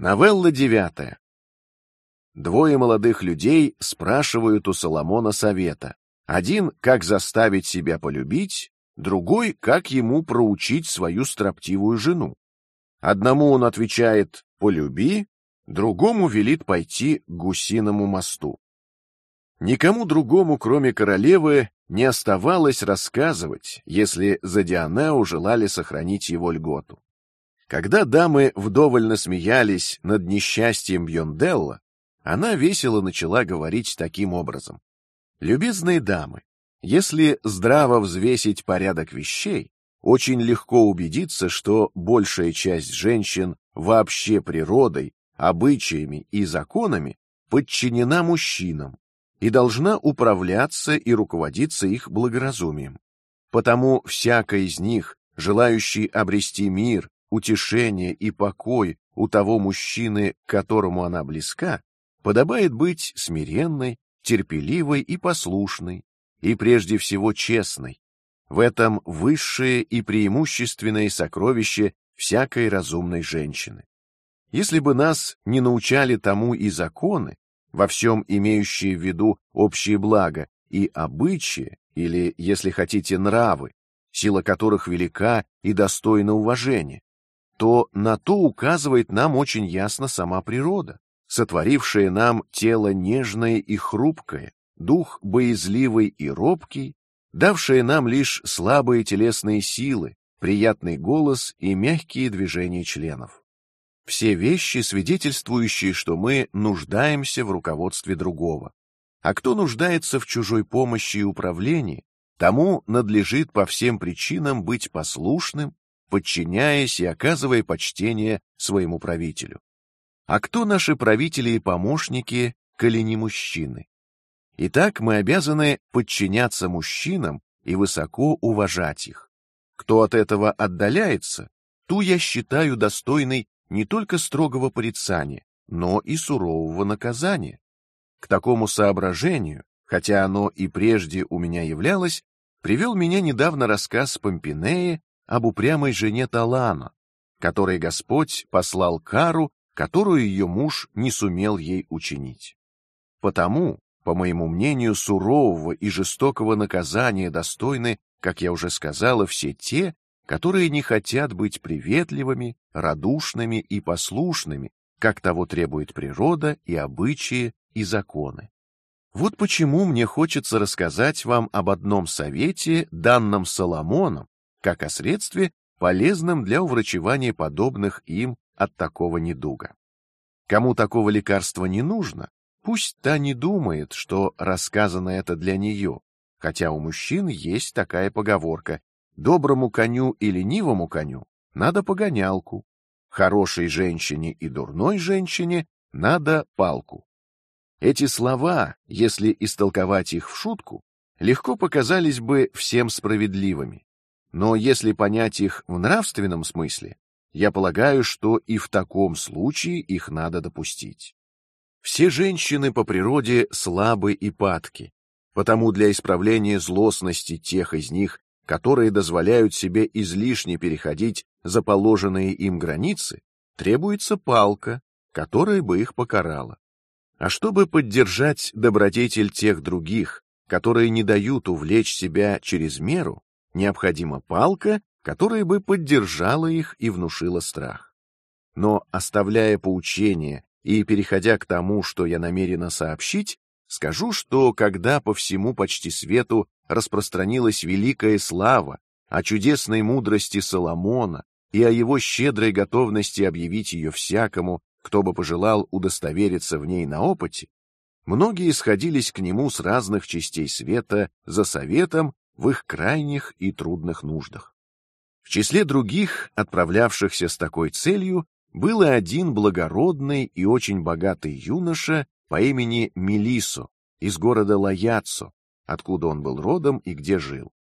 Новелла девятая. Двое молодых людей спрашивают у Соломона совета. Один, как заставить себя полюбить, другой, как ему проучить свою строптивую жену. Одному он отвечает «полюби», другому велит пойти к гусиному мосту. Никому другому, кроме королевы, не оставалось рассказывать, если за Дионео желали сохранить его льготу. Когда дамы вдоволь насмеялись над несчастьем Бьонделла, она весело начала говорить таким образом: "Любезные дамы, если здраво взвесить порядок вещей, очень легко убедиться, что большая часть женщин вообще природой, обычаями и законами подчинена мужчинам и должна управляться и руководиться их благоразумием. Потому всякая из них, желающий обрести мир, утешение и покой у того мужчины, которому она близка, подобает быть смиренной, терпеливой и послушной, и прежде всего честной. В этом высшее и преимущественное сокровище всякой разумной женщины. Если бы нас не научали тому и законы, во всем имеющие в виду общие блага и обычаи, или, если хотите, нравы, сила которых велика и достойна уважения, то на то указывает нам очень ясно сама природа, сотворившая нам тело нежное и хрупкое, дух боязливый и робкий, давшая нам лишь слабые телесные силы, приятный голос и мягкие движения членов. Все вещи, свидетельствующие, что мы нуждаемся в руководстве другого. А кто нуждается в чужой помощи и управлении, тому надлежит по всем причинам быть послушным подчиняясь и оказывая почтение своему правителю. А кто наши правители и помощники, коли не мужчины? Итак, мы обязаны подчиняться мужчинам и высоко уважать их. Кто от этого отдаляется, ту я считаю достойной не только строгого порицания, но и сурового наказания. К такому соображению, хотя оно и прежде у меня являлось, привел меня недавно рассказ Помпинеи об упрямой жене Талана, которой Господь послал кару, которую ее муж не сумел ей учинить. Потому, по моему мнению, сурового и жестокого наказания достойны, как я уже сказала, все те, которые не хотят быть приветливыми, радушными и послушными, как того требует природа и обычаи и законы. Вот почему мне хочется рассказать вам об одном совете, данном Соломоном, как о средстве, полезном для уврачевания подобных им от такого недуга. Кому такого лекарства не нужно, пусть та не думает, что рассказано это для нее, хотя у мужчин есть такая поговорка: доброму коню и ленивому коню надо погонялку, хорошей женщине и дурной женщине надо палку. Эти слова, если истолковать их в шутку, легко показались бы всем справедливыми, но если понять их в нравственном смысле, я полагаю, что и в таком случае их надо допустить. Все женщины по природе слабы и падки, потому для исправления злостности тех из них, которые дозволяют себе излишне переходить за положенные им границы, требуется палка, которая бы их покарала. А чтобы поддержать добродетель тех других, которые не дают увлечь себя через меру, необходима палка, которая бы поддержала их и внушила страх. Но оставляя поучение и переходя к тому, что я намерена сообщить, скажу, что когда по всему почти свету распространилась великая слава о чудесной мудрости Соломона и о его щедрой готовности объявить ее всякому, кто бы пожелал удостовериться в ней на опыте, многие сходились к нему с разных частей света за советом в их крайних и трудных нуждах. В числе других, отправлявшихся с такой целью, был один благородный и очень богатый юноша по имени Мелисо из города Лаяцо, откуда он был родом и где жил.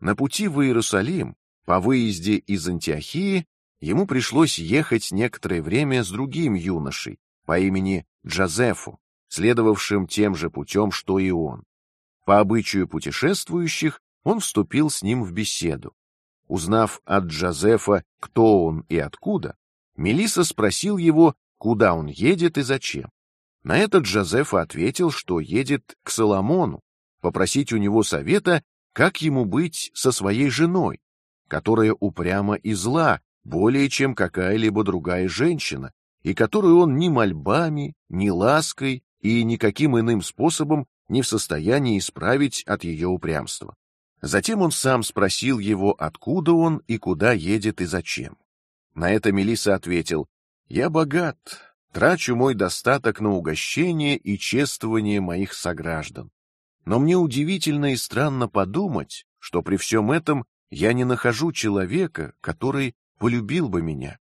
На пути в Иерусалим, по выезде из Антиохии, ему пришлось ехать некоторое время с другим юношей по имени Джозефу, следовавшим тем же путем, что и он. По обычаю путешествующих он вступил с ним в беседу. Узнав от Джозефа, кто он и откуда, Мелиса спросил его, куда он едет и зачем. На это Джозефа ответил, что едет к Соломону, попросить у него совета, как ему быть со своей женой, которая упряма и зла более чем какая-либо другая женщина, и которую он ни мольбами, ни лаской и никаким иным способом не в состоянии исправить от ее упрямства. Затем он сам спросил его, откуда он и куда едет и зачем. На это Мелиса ответил: "Я богат, трачу мой достаток на угощение и чествование моих сограждан. Но мне удивительно и странно подумать, что при всем этом я не нахожу человека, который полюбил бы меня.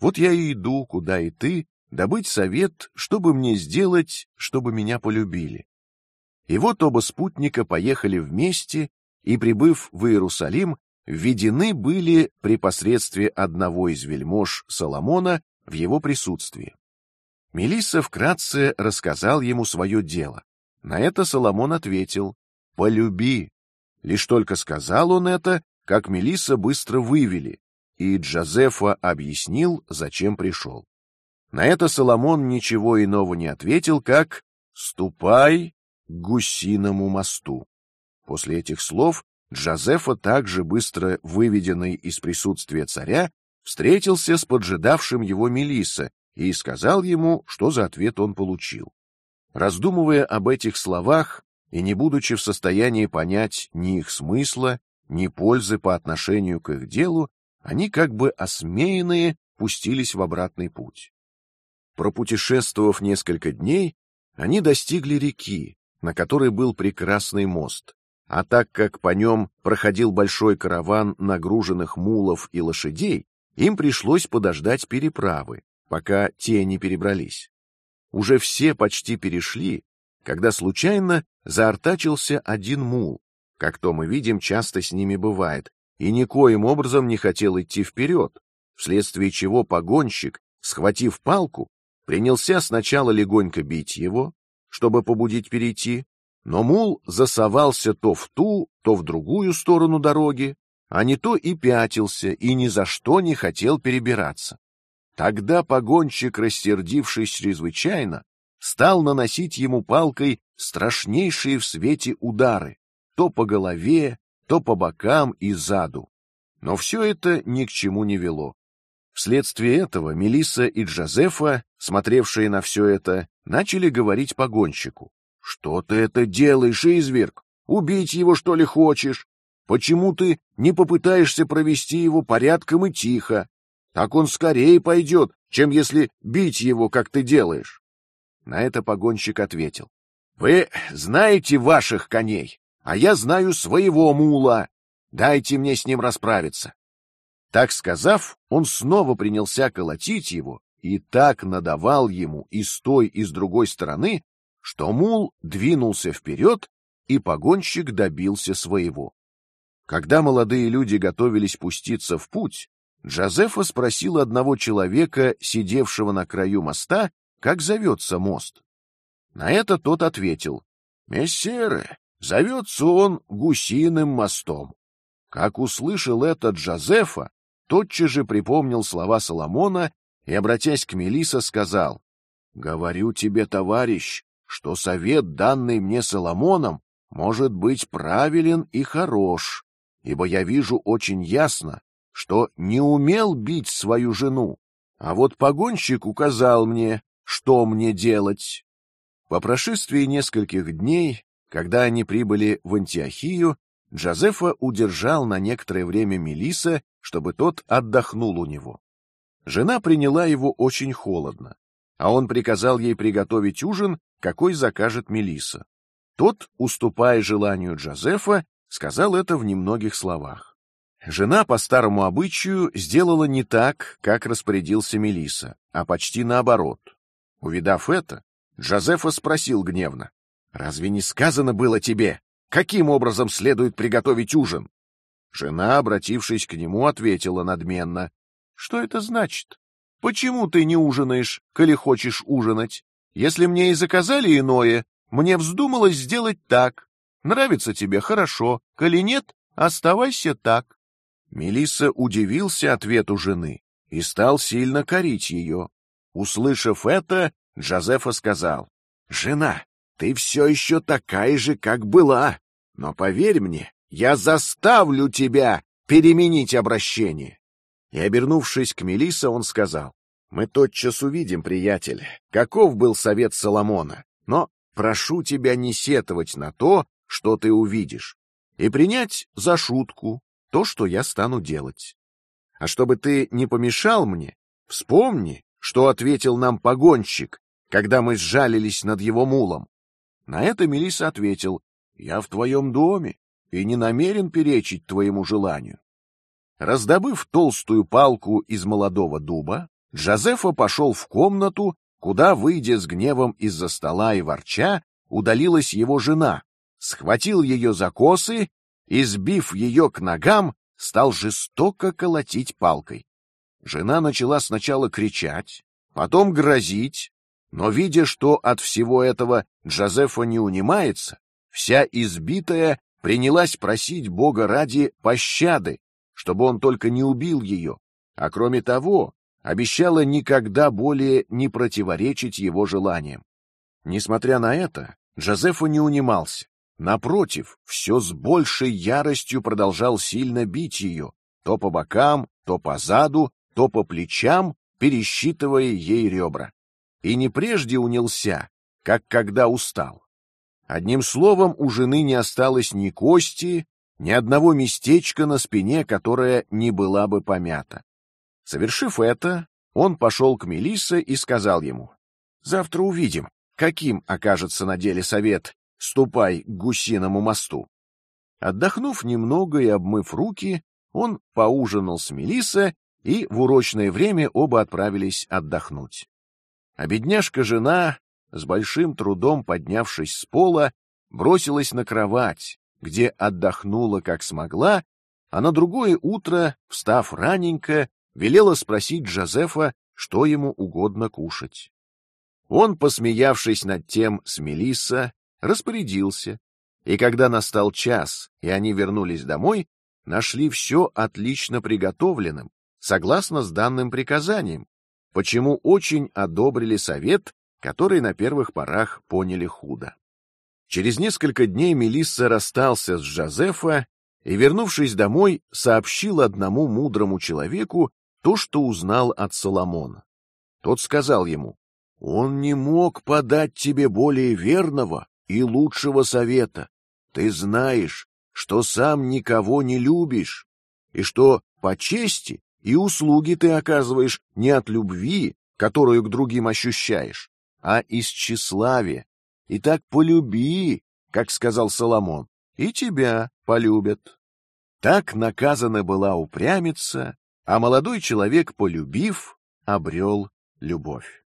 Вот я и иду, куда и ты, добыть совет, чтобы мне сделать, чтобы меня полюбили. И вот оба спутника поехали вместе и, прибыв в Иерусалим, введены были при посредстве одного из вельмож Соломона в его присутствии. Мелисса вкратце рассказал ему свое дело. На это Соломон ответил: "Полюби". Лишь только сказал он это, как Мелисса быстро вывели, и Джозефа объяснил, зачем пришел. На это Соломон ничего иного не ответил, как "Ступай к гусиному мосту". После этих слов Джозефа, также быстро выведенный из присутствия царя, встретился с поджидавшим его Мелисса и сказал ему, что за ответ он получил. Раздумывая об этих словах и не будучи в состоянии понять ни их смысла, ни пользы по отношению к их делу, они как бы осмеянные пустились в обратный путь. Пропутешествовав несколько дней, они достигли реки, на которой был прекрасный мост, а так как по нем проходил большой караван нагруженных мулов и лошадей, им пришлось подождать переправы, пока те не перебрались. Уже все почти перешли, когда случайно заортачился один мул, как то мы видим часто с ними бывает, и никоим образом не хотел идти вперед, вследствие чего погонщик, схватив палку, принялся сначала легонько бить его, чтобы побудить перейти, но мул засовался то в ту, то в другую сторону дороги, а не то и пятился и ни за что не хотел перебираться. Тогда погонщик, рассердившись чрезвычайно, стал наносить ему палкой страшнейшие в свете удары, то по голове, то по бокам и заду. Но все это ни к чему не вело. Вследствие этого Мелисса и Джозефа, смотревшие на все это, начали говорить погонщику: "Что ты это делаешь, изверг? Убить его что ли хочешь? Почему ты не попытаешься провести его порядком и тихо? Так он скорее пойдет, чем если бить его, как ты делаешь. На это погонщик ответил: Вы знаете ваших коней, а я знаю своего мула. Дайте мне с ним расправиться. Так сказав, он снова принялся колотить его и так надавал ему и с той и с другой стороны, что мул двинулся вперед, и погонщик добился своего. Когда молодые люди готовились пуститься в путь, Джозефа спросил одного человека, сидевшего на краю моста, как зовется мост. На это тот ответил: "Мессеры, зовется он Гусиным мостом". Как услышал это Джозефа, тотчас же припомнил слова Соломона и, обратясь к Мелиса, сказал: "Говорю тебе, товарищ, что совет данный мне Соломоном может быть правилен и хорош, ибо я вижу очень ясно, что не умел бить свою жену, а вот погонщик указал мне, что мне делать. По прошествии нескольких дней, когда они прибыли в Антиохию, Джозефа удержал на некоторое время Мелиса, чтобы тот отдохнул у него. Жена приняла его очень холодно, а он приказал ей приготовить ужин, какой закажет Мелиса. Тот, уступая желанию Джозефа, сказал это в немногих словах. Жена по старому обычаю сделала не так, как распорядился Мелиса, а почти наоборот. Увидав это, Джозефа спросил гневно: "Разве не сказано было тебе, каким образом следует приготовить ужин?" Жена, обратившись к нему, ответила надменно: "Что это значит? Почему ты не ужинаешь, коли хочешь ужинать? Если мне и заказали иное, мне вздумалось сделать так. Нравится тебе хорошо, коли нет, оставайся так. Мелисса удивился ответу жены и стал сильно корить ее. Услышав это, Джозефа сказал: "Жена, ты все еще такая же, как была, но поверь мне, я заставлю тебя переменить обращение". И обернувшись к Мелиссе, он сказал: "Мы тотчас увидим, приятель, каков был совет Соломона, но прошу тебя не сетовать на то, что ты увидишь, и принять за шутку то, что я стану делать. А чтобы ты не помешал мне, вспомни, что ответил нам погонщик, когда мы сжалились над его мулом. На это Мелисса ответил: "Я в твоем доме и не намерен перечить твоему желанию". Раздобыв толстую палку из молодого дуба, Джозефа пошел в комнату, куда, выйдя с гневом из-за стола и ворча, удалилась его жена, схватил ее за косы и, сбив ее к ногам, стал жестоко колотить палкой. Жена начала сначала кричать, потом грозить, но видя, что от всего этого Джозефа не унимается, вся избитая принялась просить Бога ради пощады, чтобы он только не убил ее, а кроме того обещала никогда более не противоречить его желаниям. Несмотря на это, Джозефа не унимался. Напротив, все с большей яростью продолжал сильно бить ее, то по бокам, то по заду, то по плечам, пересчитывая ей ребра. И не прежде унялся, как когда устал. Одним словом, у жены не осталось ни кости, ни одного местечка на спине, которое не была бы помята. Совершив это, он пошел к Мелиссе и сказал ему: "Завтра увидим, каким окажется на деле совет ступай к гусиному мосту. Отдохнув немного и обмыв руки, он поужинал с Мелисса, и в урочное время оба отправились отдохнуть. А бедняжка-жена, с большим трудом поднявшись с пола, бросилась на кровать, где отдохнула как смогла, а на другое утро, встав раненько, велела спросить Джозефа, что ему угодно кушать. Он, посмеявшись над тем с Мелисса, распорядился, и когда настал час и они вернулись домой, нашли все отлично приготовленным, согласно с данным приказанием, почему очень одобрили совет, который на первых порах поняли худо. Через несколько дней Мелисса расстался с Жозефа и, вернувшись домой, сообщил одному мудрому человеку то, что узнал от Соломона. Тот сказал ему: "Он не мог подать тебе более верного и лучшего совета. Ты знаешь, что сам никого не любишь, и что по чести и услуги ты оказываешь не от любви, которую к другим ощущаешь, а из тщеславия. И так полюби, как сказал Соломон, и тебя полюбят. Так наказана была упрямица, а молодой человек, полюбив, обрел любовь.